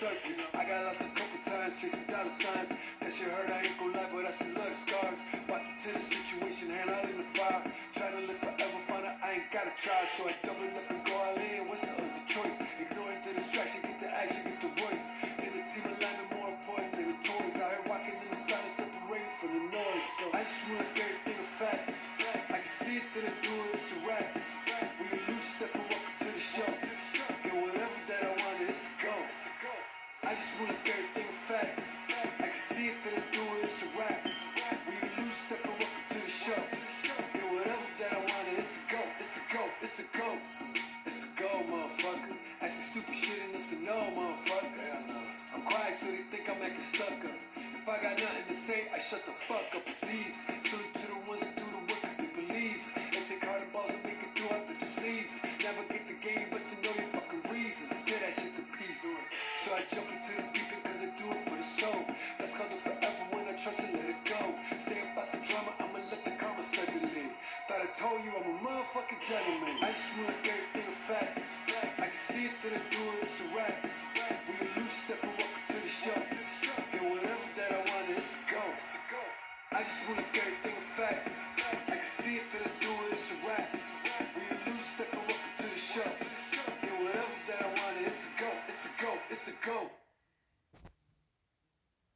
circus. I got lost a couple times chasing dollar signs. That shit hurt, I ain't gon' lie, but I still love scars. Walked into the situation, hand out in the fire. Try to live forever, find out I ain't gotta try. So I double to the ones that do the work they believe. And take balls and make it deceive. Never get the game, but to know your fucking reasons. That shit to pieces. So I jump into the deep end 'cause I do it for the soul. That's called it forever when I trust and let it go. Stay about the drama, I'ma let the karma. Thought I told you I'm a motherfucking gentleman. I just wanna get go.